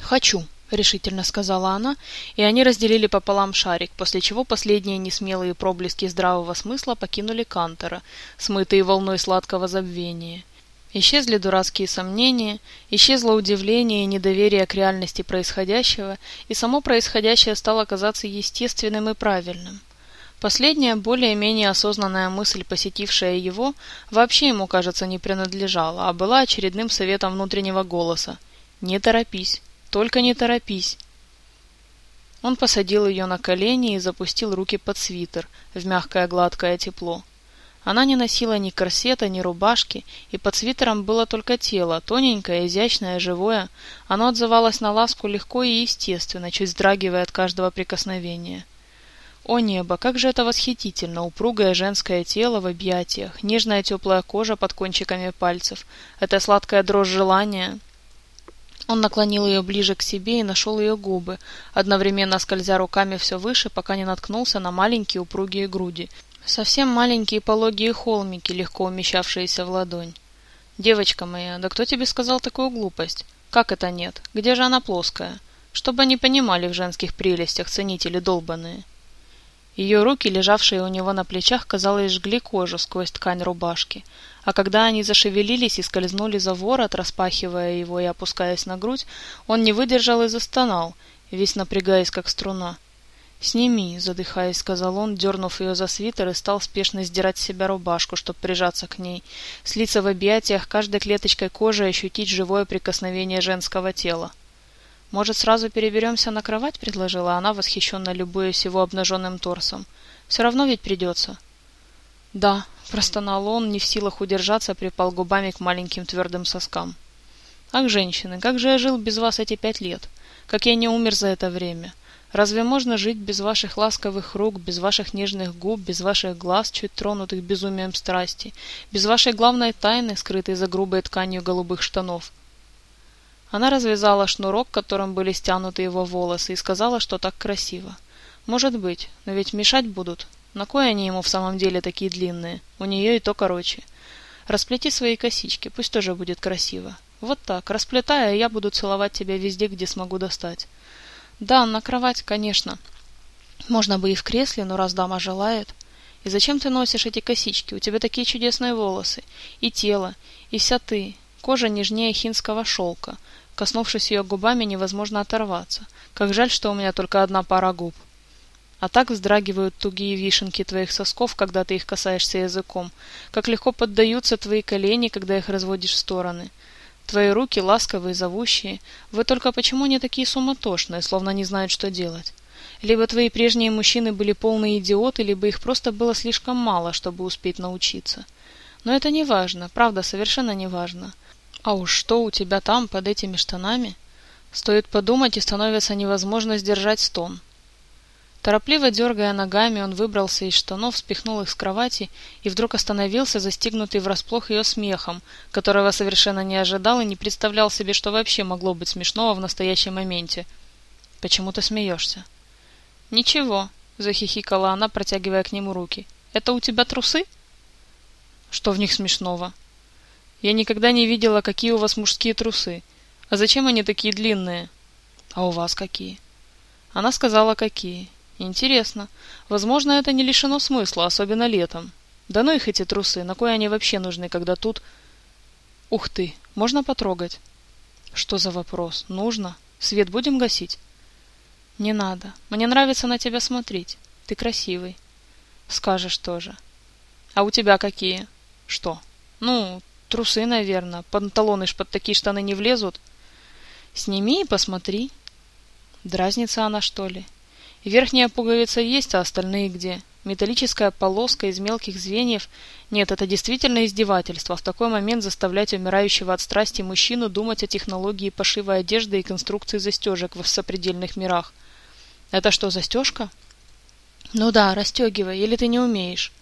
Speaker 1: «Хочу», — решительно сказала она, и они разделили пополам шарик, после чего последние несмелые проблески здравого смысла покинули Кантера, смытые волной сладкого забвения. Исчезли дурацкие сомнения, исчезло удивление и недоверие к реальности происходящего, и само происходящее стало казаться естественным и правильным — Последняя, более-менее осознанная мысль, посетившая его, вообще ему, кажется, не принадлежала, а была очередным советом внутреннего голоса. «Не торопись, только не торопись». Он посадил ее на колени и запустил руки под свитер, в мягкое гладкое тепло. Она не носила ни корсета, ни рубашки, и под свитером было только тело, тоненькое, изящное, живое. Оно отзывалось на ласку легко и естественно, чуть вздрагивая от каждого прикосновения. О небо, как же это восхитительно, упругое женское тело в объятиях, нежная теплая кожа под кончиками пальцев, это сладкая дрожь желания. Он наклонил ее ближе к себе и нашел ее губы, одновременно скользя руками все выше, пока не наткнулся на маленькие упругие груди, совсем маленькие пологие холмики, легко умещавшиеся в ладонь. «Девочка моя, да кто тебе сказал такую глупость? Как это нет? Где же она плоская? Чтобы они понимали в женских прелестях ценители долбаные». Ее руки, лежавшие у него на плечах, казалось, жгли кожу сквозь ткань рубашки, а когда они зашевелились и скользнули за ворот, распахивая его и опускаясь на грудь, он не выдержал и застонал, весь напрягаясь, как струна. «Сними», — задыхаясь, сказал он, дернув ее за свитер и стал спешно сдирать с себя рубашку, чтобы прижаться к ней, слиться в объятиях, каждой клеточкой кожи ощутить живое прикосновение женского тела. «Может, сразу переберемся на кровать?» — предложила она, восхищенно любуясь его обнаженным торсом. «Все равно ведь придется». «Да», — простонал он, не в силах удержаться, припал губами к маленьким твердым соскам. «Ах, женщины, как же я жил без вас эти пять лет! Как я не умер за это время! Разве можно жить без ваших ласковых рук, без ваших нежных губ, без ваших глаз, чуть тронутых безумием страсти, без вашей главной тайны, скрытой за грубой тканью голубых штанов?» Она развязала шнурок, которым были стянуты его волосы, и сказала, что так красиво. «Может быть, но ведь мешать будут. На кой они ему в самом деле такие длинные? У нее и то короче. Расплети свои косички, пусть тоже будет красиво. Вот так, расплетая, я буду целовать тебя везде, где смогу достать. Да, на кровать, конечно. Можно бы и в кресле, но раз дама желает. И зачем ты носишь эти косички? У тебя такие чудесные волосы. И тело, и вся ты. Кожа нежнее хинского шелка. Коснувшись ее губами, невозможно оторваться. Как жаль, что у меня только одна пара губ. А так вздрагивают тугие вишенки твоих сосков, когда ты их касаешься языком. Как легко поддаются твои колени, когда их разводишь в стороны. Твои руки ласковые, зовущие. Вы только почему не такие суматошные, словно не знают, что делать? Либо твои прежние мужчины были полные идиоты, либо их просто было слишком мало, чтобы успеть научиться. Но это не важно, правда, совершенно не важно. А уж что у тебя там под этими штанами? Стоит подумать, и становится невозможно сдержать стон. Торопливо дергая ногами, он выбрался из штанов, спихнул их с кровати и вдруг остановился, застигнутый врасплох ее смехом, которого совершенно не ожидал и не представлял себе, что вообще могло быть смешного в настоящем моменте. «Почему ты смеешься?» «Ничего», — захихикала она, протягивая к нему руки. «Это у тебя трусы?» «Что в них смешного?» Я никогда не видела, какие у вас мужские трусы. А зачем они такие длинные? А у вас какие? Она сказала, какие. Интересно. Возможно, это не лишено смысла, особенно летом. Да ну их эти трусы, на кой они вообще нужны, когда тут... Ух ты, можно потрогать? Что за вопрос? Нужно? Свет будем гасить? Не надо. Мне нравится на тебя смотреть. Ты красивый. Скажешь тоже. А у тебя какие? Что? Ну, трусы, наверное. Панталоны ж под такие штаны не влезут. Сними и посмотри. Дразнится она, что ли? Верхняя пуговица есть, а остальные где? Металлическая полоска из мелких звеньев. Нет, это действительно издевательство. В такой момент заставлять умирающего от страсти мужчину думать о технологии пошива одежды и конструкции застежек в сопредельных мирах. Это что, застежка? Ну да, расстегивай, или ты не умеешь.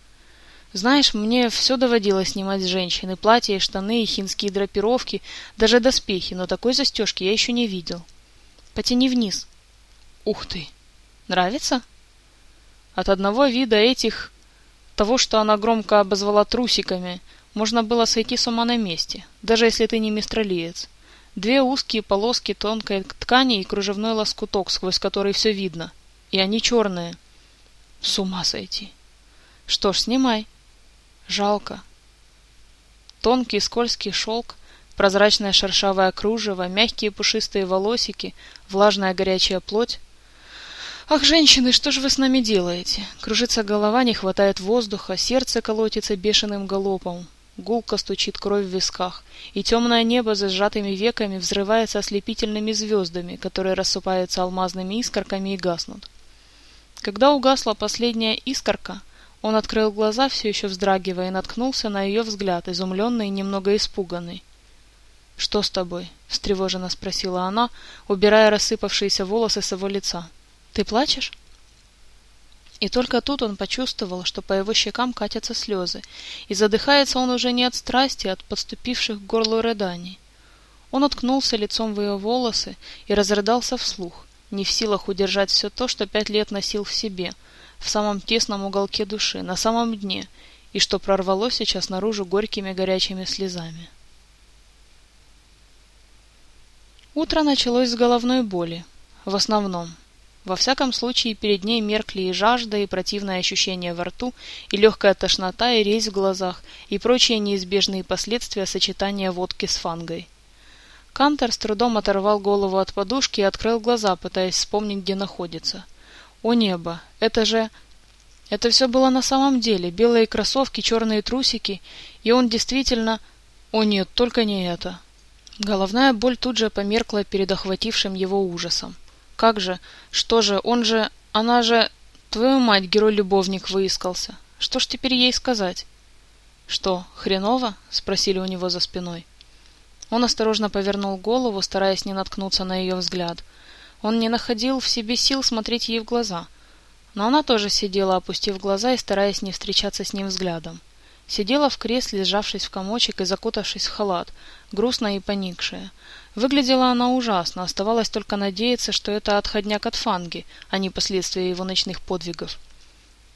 Speaker 1: Знаешь, мне все доводилось снимать с женщины. Платья штаны, хинские драпировки, даже доспехи, но такой застежки я еще не видел. Потяни вниз. Ух ты! Нравится? От одного вида этих, того, что она громко обозвала трусиками, можно было сойти с ума на месте, даже если ты не мистралиец. Две узкие полоски тонкой ткани и кружевной лоскуток, сквозь который все видно. И они черные. С ума сойти. Что ж, снимай. Жалко. Тонкий скользкий шелк, прозрачное шершавое кружево, мягкие пушистые волосики, влажная горячая плоть Ах, женщины, что же вы с нами делаете? Кружится голова, не хватает воздуха, сердце колотится бешеным галопом. Гулко стучит кровь в висках, и темное небо за сжатыми веками взрывается ослепительными звездами, которые рассыпаются алмазными искорками и гаснут. Когда угасла последняя искорка, он открыл глаза, все еще вздрагивая, и наткнулся на ее взгляд, изумленный и немного испуганный. «Что с тобой?» — встревоженно спросила она, убирая рассыпавшиеся волосы с его лица. — ты плачешь? И только тут он почувствовал, что по его щекам катятся слезы, и задыхается он уже не от страсти, а от подступивших к горлу рыданий. Он уткнулся лицом в ее волосы и разрыдался вслух, не в силах удержать все то, что пять лет носил в себе, в самом тесном уголке души, на самом дне, и что прорвалось сейчас наружу горькими горячими слезами. Утро началось с головной боли, в основном. Во всяком случае, перед ней меркли и жажда, и противное ощущение во рту, и легкая тошнота, и резь в глазах, и прочие неизбежные последствия сочетания водки с фангой. Кантор с трудом оторвал голову от подушки и открыл глаза, пытаясь вспомнить, где находится. О небо! Это же... Это все было на самом деле. Белые кроссовки, черные трусики. И он действительно... О нет, только не это. Головная боль тут же померкла перед охватившим его ужасом. Как же? Что же? Он же... Она же... Твою мать, герой-любовник выискался. Что ж теперь ей сказать? Что, хреново? Спросили у него за спиной. Он осторожно повернул голову, стараясь не наткнуться на ее взгляд. Он не находил в себе сил смотреть ей в глаза. Но она тоже сидела, опустив глаза и стараясь не встречаться с ним взглядом. Сидела в кресле, сжавшись в комочек и закутавшись в халат, грустная и поникшая. Выглядела она ужасно, оставалось только надеяться, что это отходняк от фанги, а не последствия его ночных подвигов.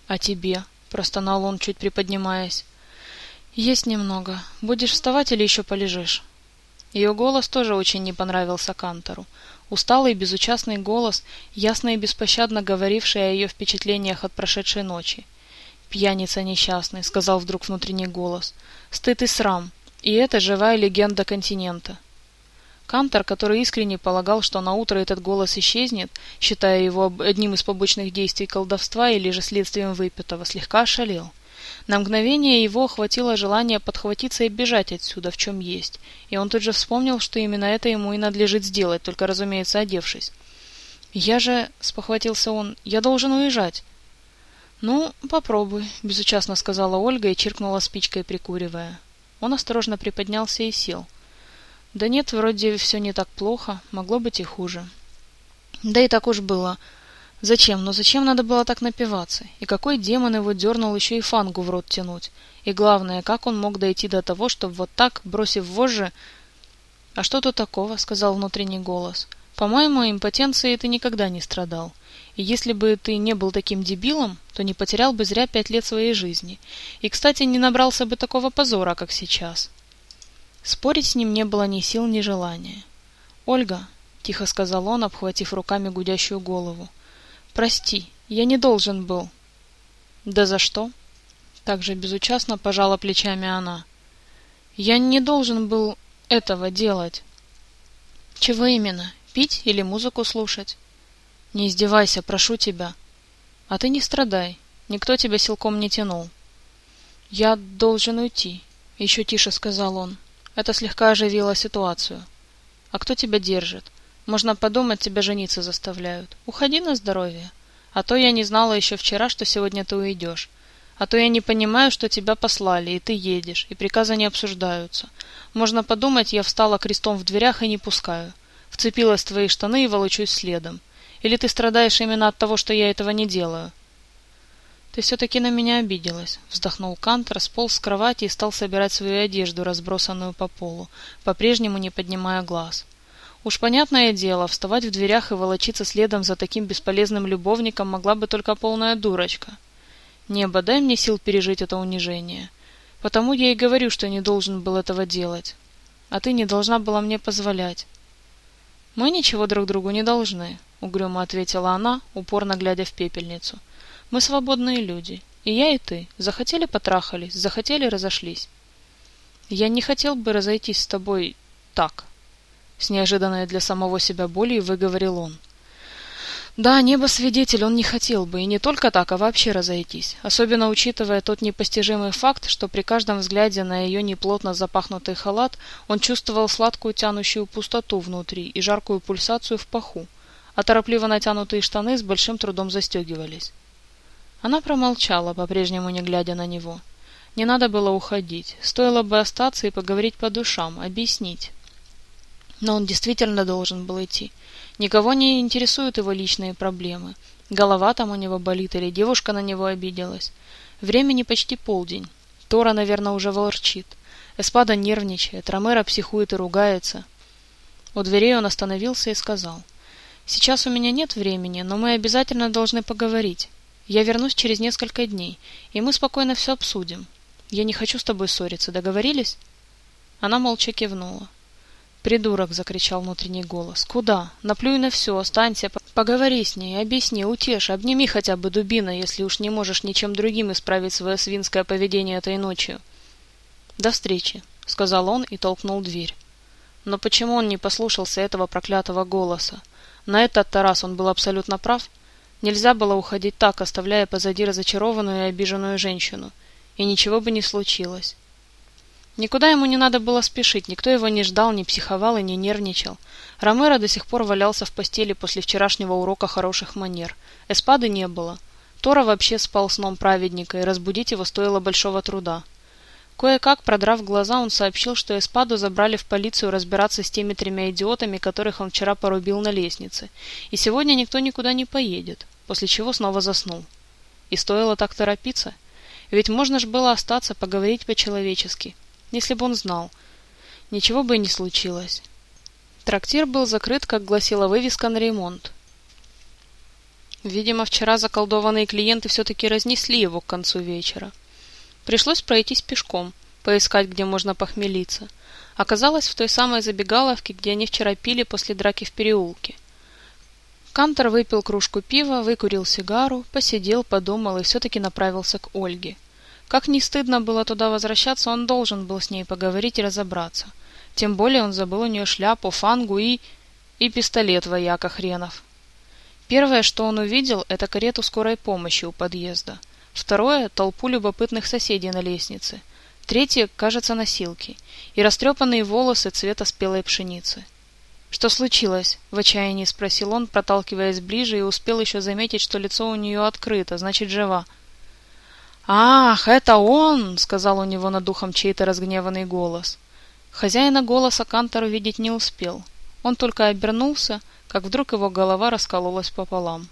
Speaker 1: «А тебе?» — простонал он, чуть приподнимаясь. «Есть немного. Будешь вставать или еще полежишь?» Ее голос тоже очень не понравился Кантору. Усталый безучастный голос, ясно и беспощадно говоривший о ее впечатлениях от прошедшей ночи. «Пьяница несчастный», — сказал вдруг внутренний голос. «Стыд и срам. И это живая легенда континента». Кантор, который искренне полагал, что на утро этот голос исчезнет, считая его одним из побочных действий колдовства или же следствием выпитого, слегка ошалел. На мгновение его охватило желание подхватиться и бежать отсюда, в чем есть, и он тут же вспомнил, что именно это ему и надлежит сделать, только, разумеется, одевшись. «Я же...» — спохватился он. «Я должен уезжать». «Ну, попробуй», — безучастно сказала Ольга и чиркнула спичкой, прикуривая. Он осторожно приподнялся и сел. Да нет, вроде все не так плохо, могло быть и хуже. Да и так уж было. Зачем? Ну зачем надо было так напиваться? И какой демон его дернул еще и фангу в рот тянуть? И главное, как он мог дойти до того, чтобы вот так, бросив вожжи... «А что тут такого?» — сказал внутренний голос. «По-моему, импотенцией ты никогда не страдал. И если бы ты не был таким дебилом, то не потерял бы зря пять лет своей жизни. И, кстати, не набрался бы такого позора, как сейчас. Спорить с ним не было ни сил, ни желания. «Ольга», — тихо сказал он, обхватив руками гудящую голову, — «прости, Я не должен был. Да за что? Также безучастно пожала плечами она. Я не должен был этого делать. Чего именно? Пить или музыку слушать? Не издевайся, прошу тебя. А ты не страдай. Никто тебя силком не тянул. Я должен уйти, еще тише сказал он. Это слегка оживило ситуацию. А кто тебя держит? Можно подумать, тебя жениться заставляют. Уходи на здоровье. А то я не знала еще вчера, что сегодня ты уйдешь. А то я не понимаю, что тебя послали, и ты едешь, и приказы не обсуждаются. Можно подумать, я встала крестом в дверях и не пускаю. Вцепилась в твои штаны и волочусь следом. Или ты страдаешь именно от того, что я этого не делаю? Ты все-таки на меня обиделась, вздохнул Кант, располз с кровати и стал собирать свою одежду, разбросанную по полу, по-прежнему не поднимая глаз. Уж понятное дело, вставать в дверях и волочиться следом за таким бесполезным любовником могла бы только полная дурочка. Небо, дай мне сил пережить это унижение. Потому я и говорю, что не должен был этого делать. А ты не должна была мне позволять. Мы ничего друг другу не должны, угрюмо ответила она, упорно глядя в пепельницу. Мы свободные люди. И я, и ты. Захотели — потрахались, захотели — разошлись. Я не хотел бы разойтись с тобой так. С неожиданной для самого себя болью выговорил он. Да, небо свидетель, он не хотел бы, и не только так, а вообще разойтись, особенно учитывая тот непостижимый факт, что при каждом взгляде на ее неплотно запахнутый халат он чувствовал сладкую тянущую пустоту внутри и жаркую пульсацию в паху, а торопливо натянутые штаны с большим трудом застегивались. Она промолчала, по-прежнему не глядя на него. Не надо было уходить, стоило бы остаться и поговорить по душам, объяснить. Но он действительно должен был идти. Никого не интересуют его личные проблемы. Голова там у него болит или девушка на него обиделась. Времени почти полдень. Тора, наверное, уже ворчит. Эспада нервничает, Ромеро психует и ругается. У дверей он остановился и сказал. «Сейчас у меня нет времени, но мы обязательно должны поговорить. Я вернусь через несколько дней, и мы спокойно все обсудим. Я не хочу с тобой ссориться, договорились?» Она молча кивнула. «Придурок!» — закричал внутренний голос. «Куда? Наплюй на все, останься, поговори с ней, объясни, утешь, обними хотя бы дубина, если уж не можешь ничем другим исправить свое свинское поведение этой ночью». «До встречи», — сказал он и толкнул дверь. Но почему он не послушался этого проклятого голоса? На этот раз он был абсолютно прав. Нельзя было уходить так, оставляя позади разочарованную и обиженную женщину. И ничего бы не случилось. Никуда ему не надо было спешить, никто его не ждал, не психовал и не нервничал. Ромеро до сих пор валялся в постели после вчерашнего урока хороших манер. Эспады не было. Тора вообще спал сном праведника, и разбудить его стоило большого труда. Кое-как, продрав глаза, он сообщил, что Эспаду забрали в полицию разбираться с теми тремя идиотами, которых он вчера порубил на лестнице, и сегодня никто никуда не поедет, после чего снова заснул. И стоило так торопиться. Ведь можно ж было остаться, поговорить по-человечески, если бы он знал. Ничего бы и не случилось. Трактир был закрыт, как гласила вывеска на ремонт. Видимо, вчера заколдованные клиенты все-таки разнесли его к концу вечера. Пришлось пройтись пешком, поискать, где можно похмелиться. Оказалось, в той самой забегаловке, где они вчера пили после драки в переулке. Кантор выпил кружку пива, выкурил сигару, посидел, подумал и все-таки направился к Ольге. Как не стыдно было туда возвращаться, он должен был с ней поговорить и разобраться. Тем более он забыл у нее шляпу, фангу и... и пистолет вояка хренов. Первое, что он увидел, это карету скорой помощи у подъезда. Второе – толпу любопытных соседей на лестнице. Третье, кажется, носилки. И растрепанные волосы цвета спелой пшеницы. «Что случилось?» – в отчаянии спросил он, проталкиваясь ближе, и успел еще заметить, что лицо у нее открыто, значит, жива. «Ах, это он!» — сказал у него над духом чей-то разгневанный голос. Хозяина голоса Кантор увидеть не успел. Он только обернулся, как вдруг его голова раскололась пополам.